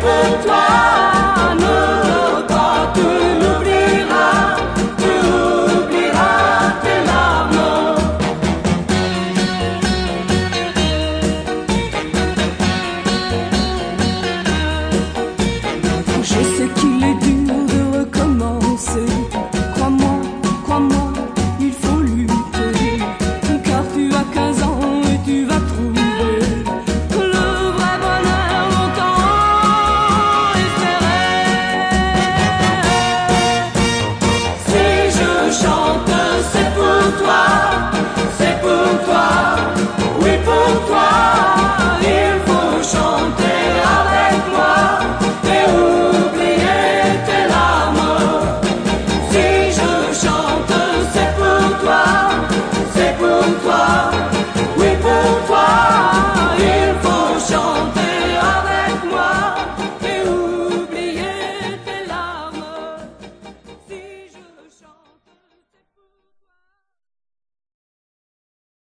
put twice.